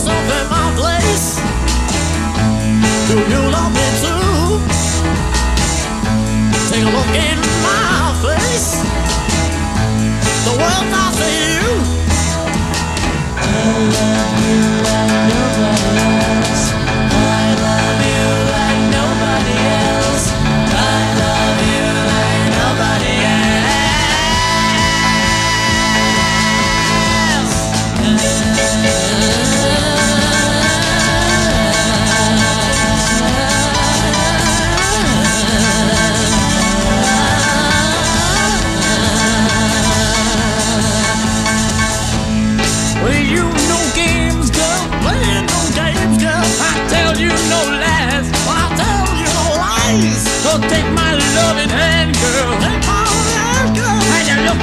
doors open my place. Do you love me too? Take a look in my face. The world's not. Lies. So take my loving hand, girl, take my hand, girl, and you look